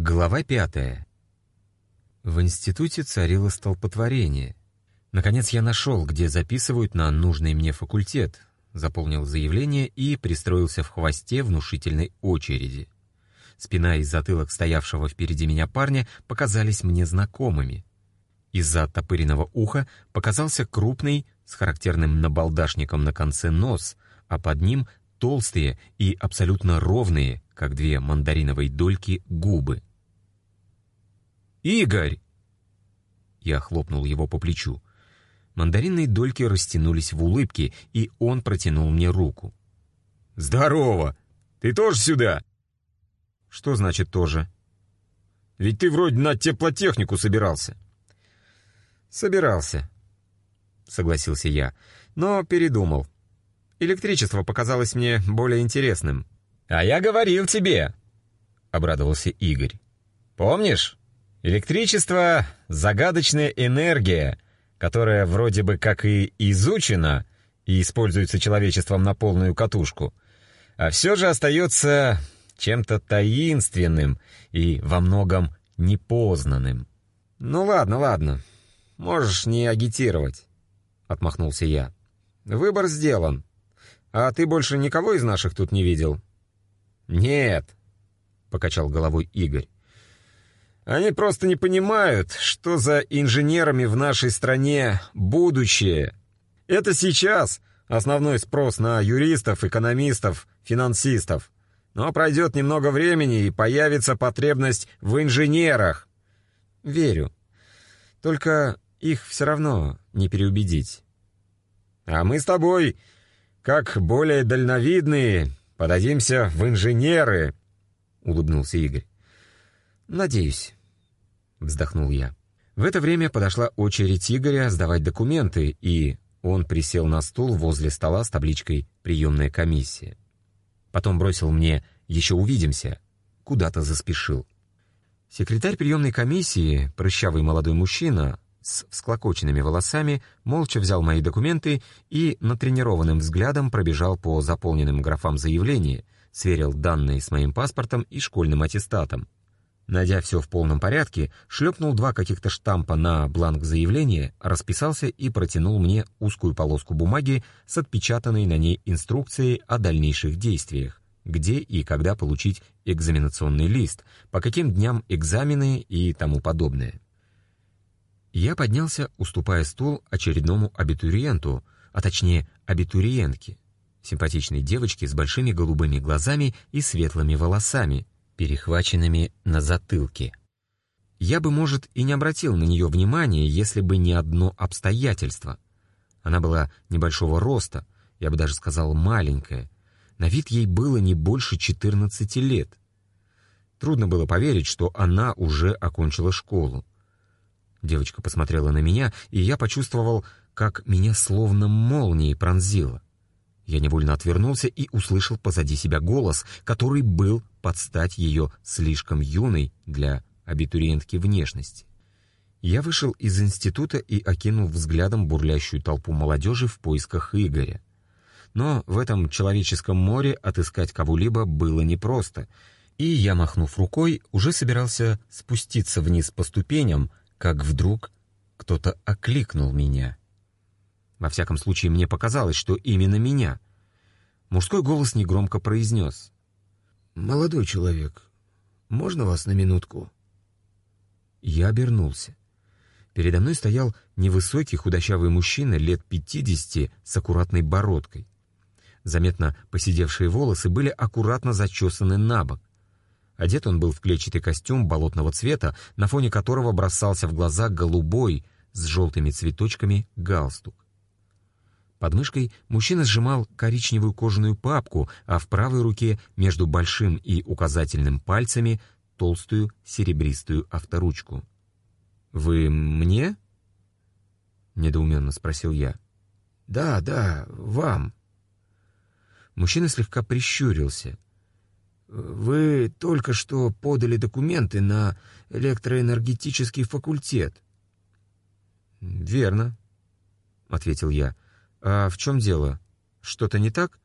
Глава пятая. В институте царило столпотворение. Наконец я нашел, где записывают на нужный мне факультет, заполнил заявление и пристроился в хвосте внушительной очереди. Спина и затылок стоявшего впереди меня парня показались мне знакомыми. Из-за оттопыренного уха показался крупный, с характерным набалдашником на конце нос, а под ним толстые и абсолютно ровные, как две мандариновые дольки, губы. «Игорь!» Я хлопнул его по плечу. Мандаринные дольки растянулись в улыбке, и он протянул мне руку. «Здорово! Ты тоже сюда?» «Что значит «тоже»?» «Ведь ты вроде на теплотехнику собирался». «Собирался», — согласился я, но передумал. Электричество показалось мне более интересным. «А я говорил тебе», — обрадовался Игорь. «Помнишь? Электричество — загадочная энергия, которая вроде бы как и изучена и используется человечеством на полную катушку, а все же остается чем-то таинственным и во многом непознанным». «Ну ладно, ладно, можешь не агитировать», — отмахнулся я. «Выбор сделан. А ты больше никого из наших тут не видел?» «Нет», — покачал головой Игорь. «Они просто не понимают, что за инженерами в нашей стране будущее. Это сейчас основной спрос на юристов, экономистов, финансистов. Но пройдет немного времени, и появится потребность в инженерах». «Верю. Только их все равно не переубедить». «А мы с тобой, как более дальновидные, подадимся в инженеры», — улыбнулся Игорь. «Надеюсь», — вздохнул я. В это время подошла очередь Игоря сдавать документы, и он присел на стул возле стола с табличкой «Приемная комиссия». Потом бросил мне «Еще увидимся», куда-то заспешил. Секретарь приемной комиссии, прыщавый молодой мужчина, с всклокоченными волосами, молча взял мои документы и натренированным взглядом пробежал по заполненным графам заявления, сверил данные с моим паспортом и школьным аттестатом. Найдя все в полном порядке, шлепнул два каких-то штампа на бланк заявления, расписался и протянул мне узкую полоску бумаги с отпечатанной на ней инструкцией о дальнейших действиях, где и когда получить экзаменационный лист, по каким дням экзамены и тому подобное. Я поднялся, уступая стул очередному абитуриенту, а точнее абитуриентке, симпатичной девочке с большими голубыми глазами и светлыми волосами, перехваченными на затылке. Я бы, может, и не обратил на нее внимания, если бы не одно обстоятельство. Она была небольшого роста, я бы даже сказал маленькая. На вид ей было не больше 14 лет. Трудно было поверить, что она уже окончила школу. Девочка посмотрела на меня, и я почувствовал, как меня словно молнией пронзило. Я невольно отвернулся и услышал позади себя голос, который был под стать ее слишком юной для абитуриентки внешности. Я вышел из института и окинул взглядом бурлящую толпу молодежи в поисках Игоря. Но в этом человеческом море отыскать кого-либо было непросто, и я, махнув рукой, уже собирался спуститься вниз по ступеням, как вдруг кто-то окликнул меня. Во всяком случае, мне показалось, что именно меня. Мужской голос негромко произнес. «Молодой человек, можно вас на минутку?» Я обернулся. Передо мной стоял невысокий худощавый мужчина лет пятидесяти с аккуратной бородкой. Заметно посидевшие волосы были аккуратно зачесаны на бок. Одет он был в клетчатый костюм болотного цвета, на фоне которого бросался в глаза голубой с желтыми цветочками галстук. Под мышкой мужчина сжимал коричневую кожаную папку, а в правой руке между большим и указательным пальцами толстую серебристую авторучку. «Вы мне?» — недоуменно спросил я. «Да, да, вам». Мужчина слегка прищурился — вы только что подали документы на электроэнергетический факультет. Верно, ответил я. А в чем дело? Что-то не так?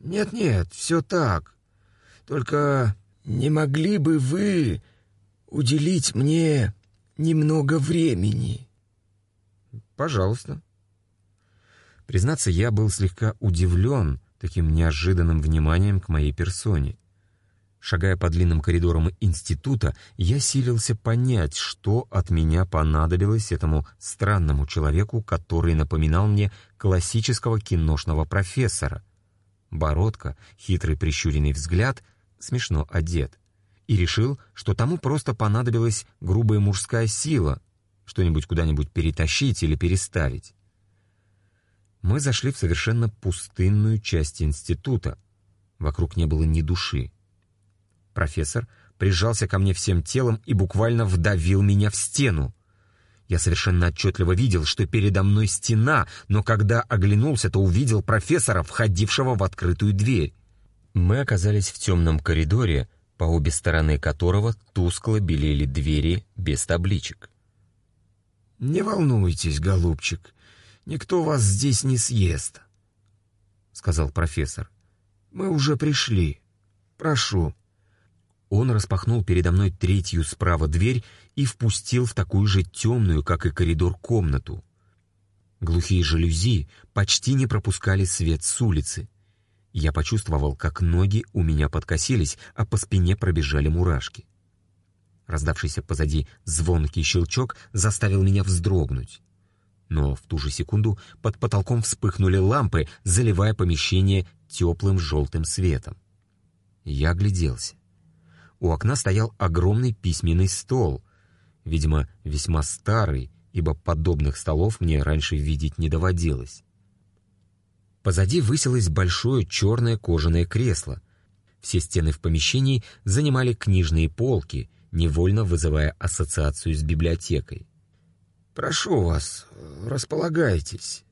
Нет-нет, все так. Только не могли бы вы уделить мне немного времени?» «Пожалуйста». Признаться, я был слегка удивлен таким неожиданным вниманием к моей персоне. Шагая по длинным коридорам института, я силился понять, что от меня понадобилось этому странному человеку, который напоминал мне классического киношного профессора. Бородка, хитрый прищуренный взгляд, смешно одет. И решил, что тому просто понадобилась грубая мужская сила, что-нибудь куда-нибудь перетащить или переставить. Мы зашли в совершенно пустынную часть института. Вокруг не было ни души. Профессор прижался ко мне всем телом и буквально вдавил меня в стену. Я совершенно отчетливо видел, что передо мной стена, но когда оглянулся, то увидел профессора, входившего в открытую дверь. Мы оказались в темном коридоре, по обе стороны которого тускло белели двери без табличек. «Не волнуйтесь, голубчик, никто вас здесь не съест», — сказал профессор. «Мы уже пришли. Прошу». Он распахнул передо мной третью справа дверь и впустил в такую же темную, как и коридор, комнату. Глухие жалюзи почти не пропускали свет с улицы. Я почувствовал, как ноги у меня подкосились, а по спине пробежали мурашки. Раздавшийся позади звонкий щелчок заставил меня вздрогнуть. Но в ту же секунду под потолком вспыхнули лампы, заливая помещение теплым желтым светом. Я огляделся. У окна стоял огромный письменный стол, видимо, весьма старый, ибо подобных столов мне раньше видеть не доводилось. Позади высилось большое черное кожаное кресло. Все стены в помещении занимали книжные полки, невольно вызывая ассоциацию с библиотекой. «Прошу вас, располагайтесь»,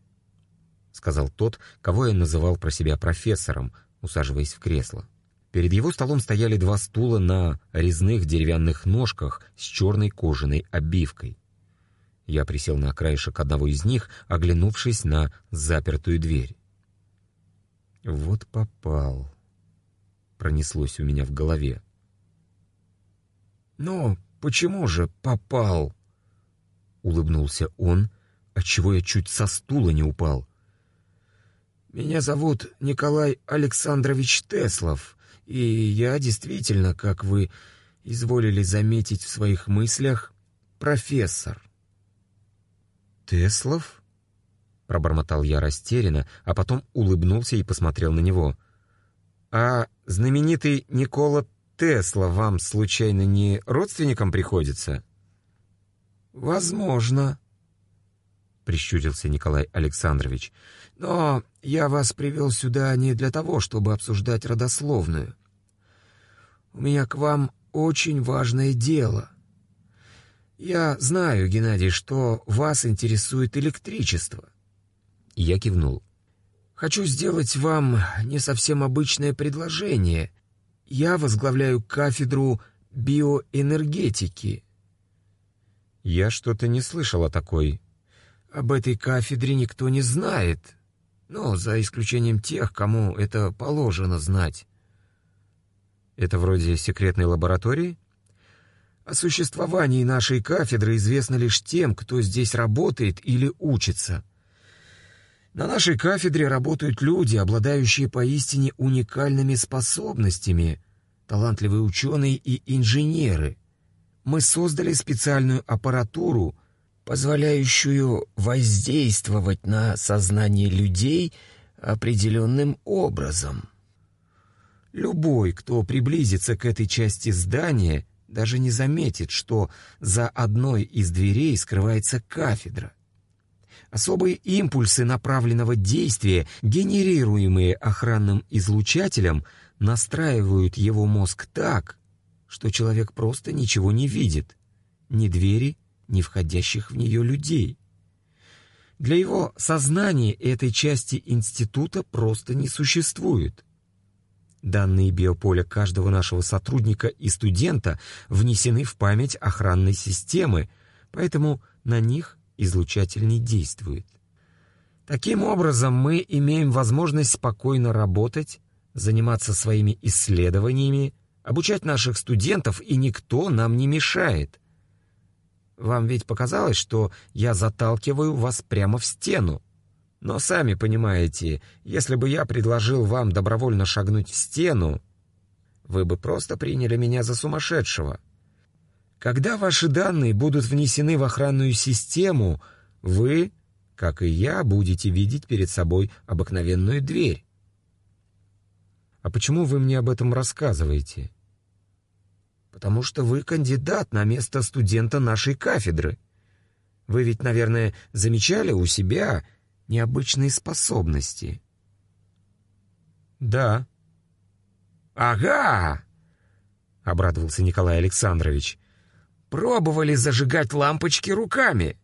— сказал тот, кого я называл про себя профессором, усаживаясь в кресло. Перед его столом стояли два стула на резных деревянных ножках с черной кожаной обивкой. Я присел на краешек одного из них, оглянувшись на запертую дверь. «Вот попал», — пронеслось у меня в голове. «Ну, почему же попал?» — улыбнулся он, отчего я чуть со стула не упал. «Меня зовут Николай Александрович Теслов, и я действительно, как вы изволили заметить в своих мыслях, профессор. «Теслов?» — пробормотал я растерянно, а потом улыбнулся и посмотрел на него. «А знаменитый Никола Тесла вам, случайно, не родственником приходится?» «Возможно», — прищурился Николай Александрович. «Но я вас привел сюда не для того, чтобы обсуждать родословную. У меня к вам очень важное дело. Я знаю, Геннадий, что вас интересует электричество. Я кивнул. Хочу сделать вам не совсем обычное предложение. Я возглавляю кафедру биоэнергетики. Я что-то не слышал о такой. Об этой кафедре никто не знает, но за исключением тех, кому это положено знать. Это вроде секретной лаборатории? О существовании нашей кафедры известно лишь тем, кто здесь работает или учится. На нашей кафедре работают люди, обладающие поистине уникальными способностями, талантливые ученые и инженеры. Мы создали специальную аппаратуру, позволяющую воздействовать на сознание людей определенным образом. Любой, кто приблизится к этой части здания, даже не заметит, что за одной из дверей скрывается кафедра. Особые импульсы направленного действия, генерируемые охранным излучателем, настраивают его мозг так, что человек просто ничего не видит, ни двери, ни входящих в нее людей. Для его сознания этой части института просто не существует. Данные биополя каждого нашего сотрудника и студента внесены в память охранной системы, поэтому на них излучатель не действует. Таким образом, мы имеем возможность спокойно работать, заниматься своими исследованиями, обучать наших студентов, и никто нам не мешает. Вам ведь показалось, что я заталкиваю вас прямо в стену. Но сами понимаете, если бы я предложил вам добровольно шагнуть в стену, вы бы просто приняли меня за сумасшедшего. Когда ваши данные будут внесены в охранную систему, вы, как и я, будете видеть перед собой обыкновенную дверь. А почему вы мне об этом рассказываете? потому что вы кандидат на место студента нашей кафедры. Вы ведь, наверное, замечали у себя необычные способности. Да. Ага, обрадовался Николай Александрович. Пробовали зажигать лампочки руками.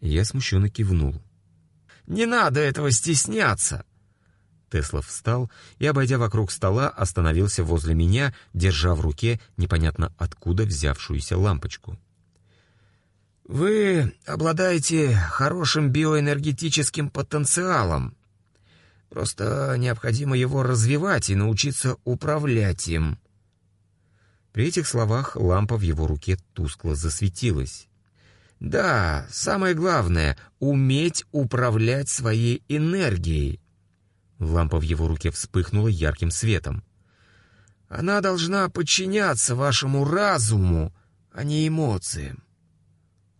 Я смущенно кивнул. Не надо этого стесняться. Теслов встал и, обойдя вокруг стола, остановился возле меня, держа в руке непонятно откуда взявшуюся лампочку. «Вы обладаете хорошим биоэнергетическим потенциалом. Просто необходимо его развивать и научиться управлять им». При этих словах лампа в его руке тускло засветилась. «Да, самое главное — уметь управлять своей энергией». Лампа в его руке вспыхнула ярким светом. «Она должна подчиняться вашему разуму, а не эмоциям».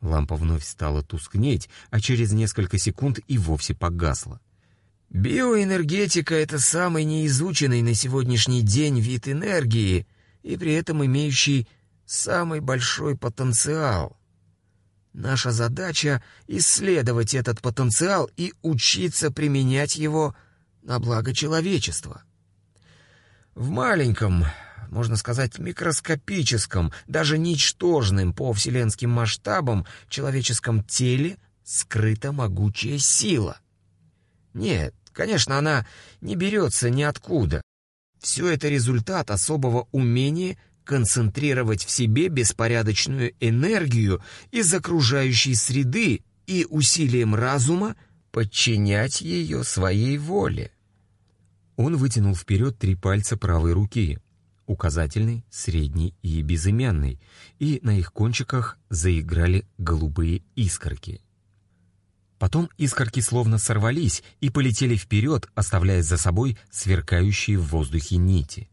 Лампа вновь стала тускнеть, а через несколько секунд и вовсе погасла. «Биоэнергетика — это самый неизученный на сегодняшний день вид энергии и при этом имеющий самый большой потенциал. Наша задача — исследовать этот потенциал и учиться применять его на благо человечества. В маленьком, можно сказать, микроскопическом, даже ничтожным по вселенским масштабам человеческом теле скрыта могучая сила. Нет, конечно, она не берется ниоткуда. Все это результат особого умения концентрировать в себе беспорядочную энергию из окружающей среды и усилием разума подчинять ее своей воле. Он вытянул вперед три пальца правой руки, указательный, средний и безымянный, и на их кончиках заиграли голубые искорки. Потом искорки словно сорвались и полетели вперед, оставляя за собой сверкающие в воздухе нити.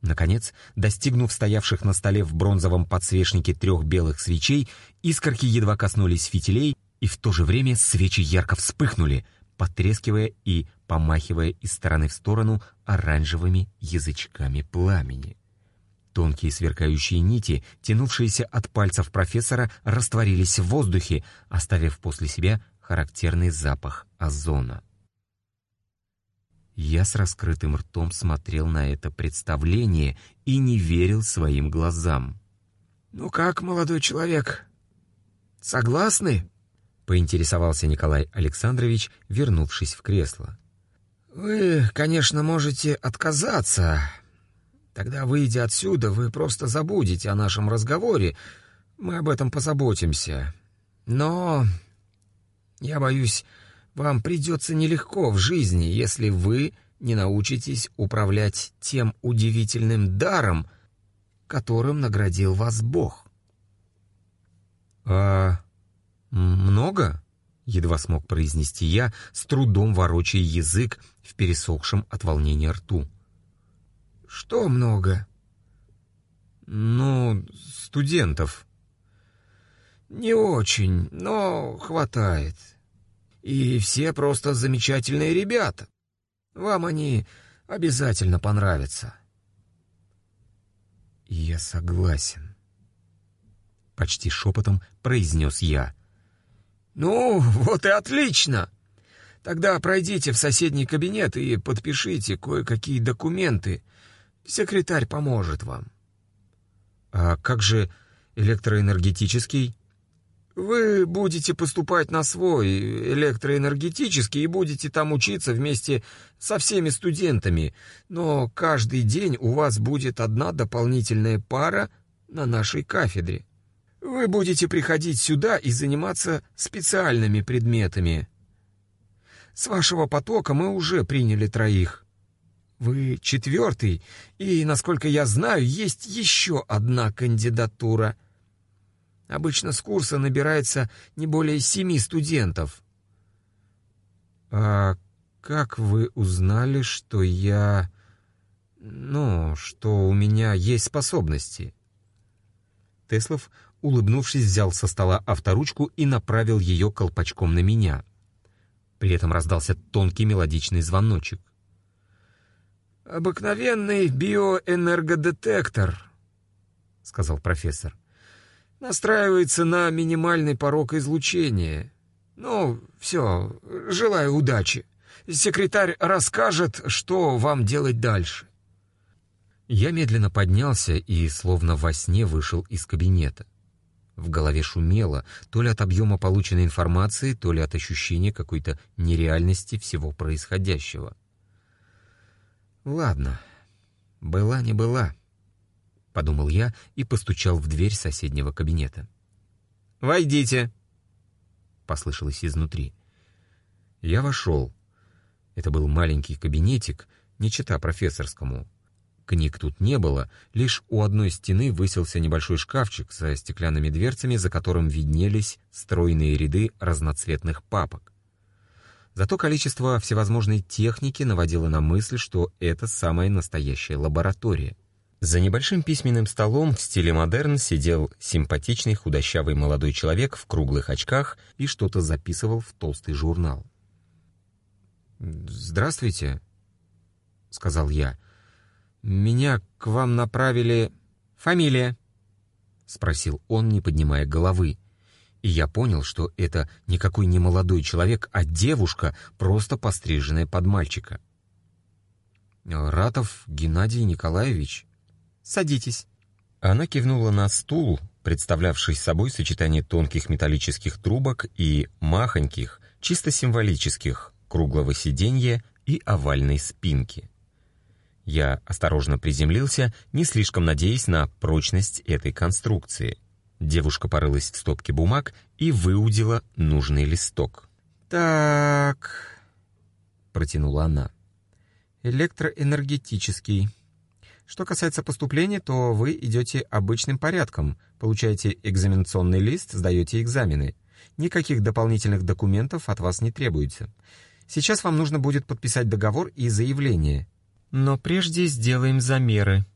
Наконец, достигнув стоявших на столе в бронзовом подсвечнике трех белых свечей, искорки едва коснулись фитилей, и в то же время свечи ярко вспыхнули — потрескивая и помахивая из стороны в сторону оранжевыми язычками пламени. Тонкие сверкающие нити, тянувшиеся от пальцев профессора, растворились в воздухе, оставив после себя характерный запах озона. Я с раскрытым ртом смотрел на это представление и не верил своим глазам. «Ну как, молодой человек, согласны?» Поинтересовался Николай Александрович, вернувшись в кресло. «Вы, конечно, можете отказаться. Тогда, выйдя отсюда, вы просто забудете о нашем разговоре. Мы об этом позаботимся. Но, я боюсь, вам придется нелегко в жизни, если вы не научитесь управлять тем удивительным даром, которым наградил вас Бог». «А «Много?» — едва смог произнести я, с трудом ворочая язык в пересохшем от волнения рту. «Что много?» «Ну, студентов». «Не очень, но хватает. И все просто замечательные ребята. Вам они обязательно понравятся». «Я согласен», — почти шепотом произнес я. «Ну, вот и отлично! Тогда пройдите в соседний кабинет и подпишите кое-какие документы. Секретарь поможет вам». «А как же электроэнергетический?» «Вы будете поступать на свой электроэнергетический и будете там учиться вместе со всеми студентами, но каждый день у вас будет одна дополнительная пара на нашей кафедре. Вы будете приходить сюда и заниматься специальными предметами. С вашего потока мы уже приняли троих. Вы четвертый, и, насколько я знаю, есть еще одна кандидатура. Обычно с курса набирается не более семи студентов. А как вы узнали, что я... Ну, что у меня есть способности? Теслов, улыбнувшись, взял со стола авторучку и направил ее колпачком на меня. При этом раздался тонкий мелодичный звоночек. «Обыкновенный биоэнергодетектор», — сказал профессор. «Настраивается на минимальный порог излучения. Ну, все, желаю удачи. Секретарь расскажет, что вам делать дальше». Я медленно поднялся и, словно во сне, вышел из кабинета. В голове шумело, то ли от объема полученной информации, то ли от ощущения какой-то нереальности всего происходящего. «Ладно, была не была», — подумал я и постучал в дверь соседнего кабинета. «Войдите», — послышалось изнутри. Я вошел. Это был маленький кабинетик, не чита профессорскому. Книг тут не было, лишь у одной стены высился небольшой шкафчик со стеклянными дверцами, за которым виднелись стройные ряды разноцветных папок. Зато количество всевозможной техники наводило на мысль, что это самая настоящая лаборатория. За небольшим письменным столом в стиле модерн сидел симпатичный худощавый молодой человек в круглых очках и что-то записывал в толстый журнал. «Здравствуйте», — сказал я. «Меня к вам направили...» «Фамилия?» — спросил он, не поднимая головы и я понял, что это никакой не молодой человек, а девушка, просто постриженная под мальчика. «Ратов Геннадий Николаевич». «Садитесь». Она кивнула на стул, представлявший собой сочетание тонких металлических трубок и махоньких, чисто символических, круглого сиденья и овальной спинки. Я осторожно приземлился, не слишком надеясь на прочность этой конструкции — Девушка порылась в стопке бумаг и выудила нужный листок. «Так...» — протянула она. «Электроэнергетический. Что касается поступления, то вы идете обычным порядком, получаете экзаменационный лист, сдаете экзамены. Никаких дополнительных документов от вас не требуется. Сейчас вам нужно будет подписать договор и заявление. Но прежде сделаем замеры».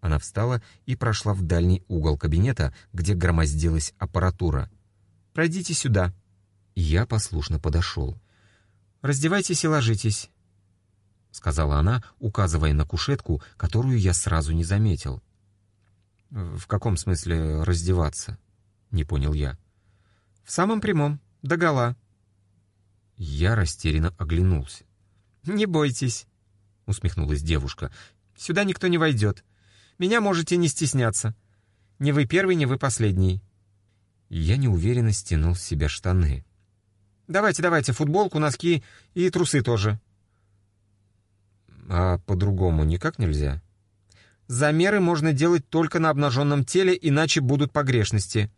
Она встала и прошла в дальний угол кабинета, где громоздилась аппаратура. «Пройдите сюда». Я послушно подошел. «Раздевайтесь и ложитесь», — сказала она, указывая на кушетку, которую я сразу не заметил. «В каком смысле раздеваться?» — не понял я. «В самом прямом, догола». Я растерянно оглянулся. «Не бойтесь», — усмехнулась девушка. «Сюда никто не войдет. Меня можете не стесняться. Не вы первый, не вы последний». Я неуверенно стянул с себя штаны. «Давайте, давайте, футболку, носки и трусы тоже». «А по-другому никак нельзя?» «Замеры можно делать только на обнаженном теле, иначе будут погрешности».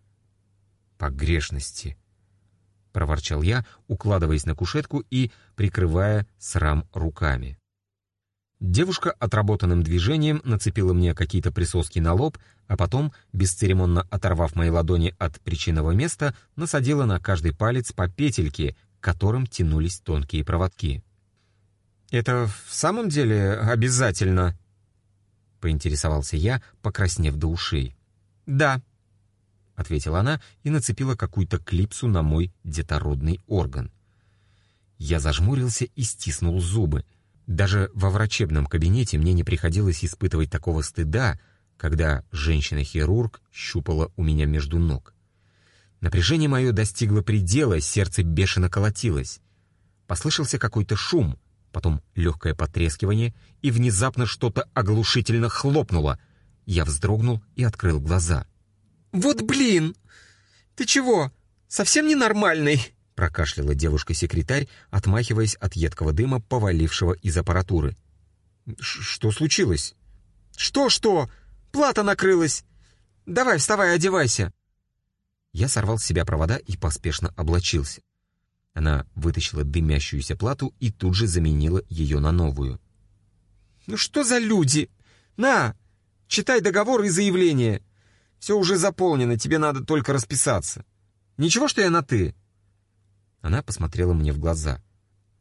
«Погрешности», — проворчал я, укладываясь на кушетку и прикрывая срам руками. Девушка отработанным движением нацепила мне какие-то присоски на лоб, а потом, бесцеремонно оторвав мои ладони от причинного места, насадила на каждый палец по петельке, к которым тянулись тонкие проводки. «Это в самом деле обязательно?» — поинтересовался я, покраснев до ушей. «Да», — ответила она и нацепила какую-то клипсу на мой детородный орган. Я зажмурился и стиснул зубы — даже во врачебном кабинете мне не приходилось испытывать такого стыда, когда женщина-хирург щупала у меня между ног. Напряжение мое достигло предела, сердце бешено колотилось. Послышался какой-то шум, потом легкое потрескивание, и внезапно что-то оглушительно хлопнуло. Я вздрогнул и открыл глаза. «Вот блин! Ты чего, совсем ненормальный?» Прокашляла девушка-секретарь, отмахиваясь от едкого дыма, повалившего из аппаратуры. «Что случилось?» «Что-что? Плата накрылась! Давай, вставай, одевайся!» Я сорвал с себя провода и поспешно облачился. Она вытащила дымящуюся плату и тут же заменила ее на новую. «Ну что за люди? На, читай договор и заявление. Все уже заполнено, тебе надо только расписаться. Ничего, что я на «ты»?» Она посмотрела мне в глаза.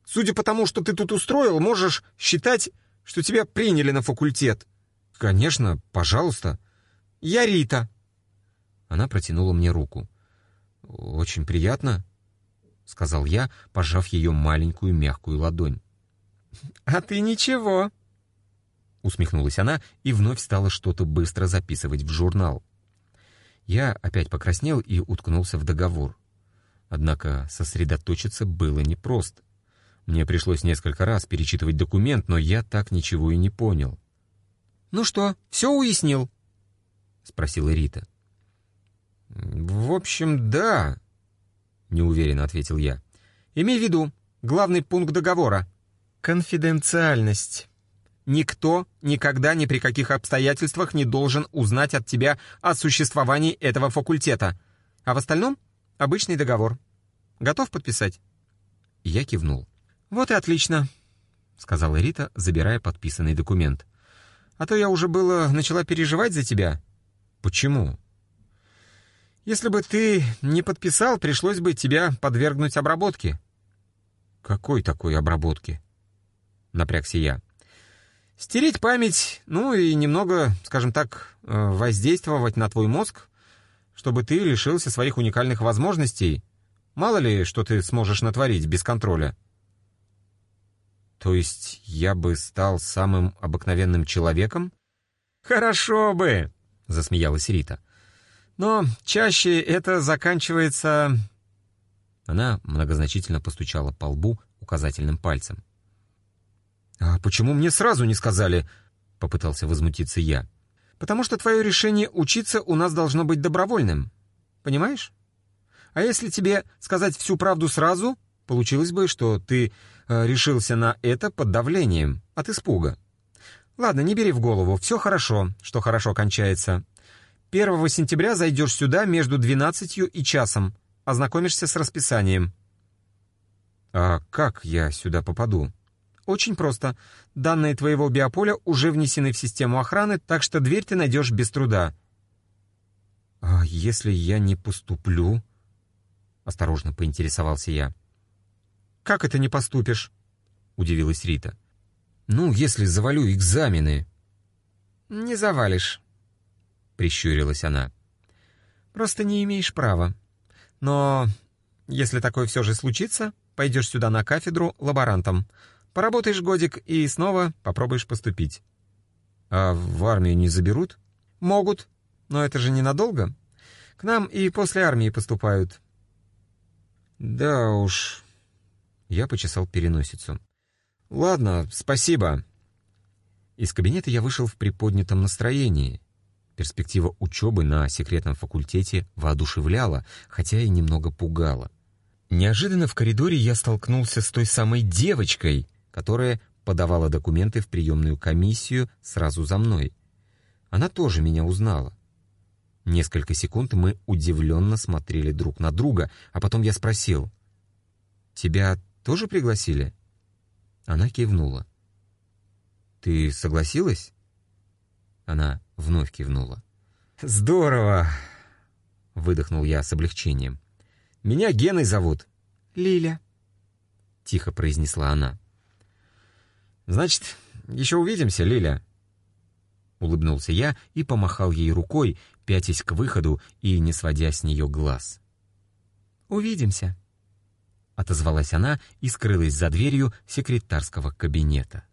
«Судя по тому, что ты тут устроил, можешь считать, что тебя приняли на факультет». «Конечно, пожалуйста». «Я Рита». Она протянула мне руку. «Очень приятно», — сказал я, пожав ее маленькую мягкую ладонь. «А ты ничего», — усмехнулась она и вновь стала что-то быстро записывать в журнал. Я опять покраснел и уткнулся в договор. Однако сосредоточиться было непросто. Мне пришлось несколько раз перечитывать документ, но я так ничего и не понял. «Ну что, все уяснил?» — спросила Рита. «В общем, да», — неуверенно ответил я. «Имей в виду, главный пункт договора — конфиденциальность. Никто никогда ни при каких обстоятельствах не должен узнать от тебя о существовании этого факультета. А в остальном — обычный договор. Готов подписать?» Я кивнул. «Вот и отлично», — сказала Рита, забирая подписанный документ. «А то я уже было начала переживать за тебя». «Почему?» Если бы ты не подписал, пришлось бы тебя подвергнуть обработке». «Какой такой обработке?» — напрягся я. «Стереть память, ну и немного, скажем так, э, воздействовать на твой мозг, чтобы ты лишился своих уникальных возможностей. Мало ли, что ты сможешь натворить без контроля». «То есть я бы стал самым обыкновенным человеком?» «Хорошо бы!» — засмеялась Рита. Но чаще это заканчивается...» Она многозначительно постучала по лбу указательным пальцем. «А почему мне сразу не сказали?» — попытался возмутиться я. «Потому что твое решение учиться у нас должно быть добровольным. Понимаешь? А если тебе сказать всю правду сразу, получилось бы, что ты э, решился на это под давлением, от испуга. Ладно, не бери в голову, все хорошо, что хорошо кончается. 1 сентября зайдешь сюда между 12 и часом. Ознакомишься с расписанием». «А как я сюда попаду?» «Очень просто. Данные твоего биополя уже внесены в систему охраны, так что дверь ты найдешь без труда». «А если я не поступлю?» — осторожно поинтересовался я. «Как это не поступишь?» — удивилась Рита. «Ну, если завалю экзамены». «Не завалишь» прищурилась она. «Просто не имеешь права. Но если такое все же случится, пойдешь сюда на кафедру лаборантом. Поработаешь годик и снова попробуешь поступить». «А в армию не заберут?» «Могут, но это же ненадолго. К нам и после армии поступают». «Да уж...» Я почесал переносицу. «Ладно, спасибо». Из кабинета я вышел в приподнятом настроении. Перспектива учебы на секретном факультете воодушевляла, хотя и немного пугала. Неожиданно в коридоре я столкнулся с той самой девочкой, которая подавала документы в приемную комиссию сразу за мной. Она тоже меня узнала. Несколько секунд мы удивленно смотрели друг на друга, а потом я спросил, «Тебя тоже пригласили?» Она кивнула. «Ты согласилась?» Она вновь кивнула. «Здорово!» — выдохнул я с облегчением. «Меня Геной зовут». «Лиля», — тихо произнесла она. «Значит, еще увидимся, Лиля?» Улыбнулся я и помахал ей рукой, пятясь к выходу и не сводя с нее глаз. «Увидимся», — отозвалась она и скрылась за дверью секретарского кабинета.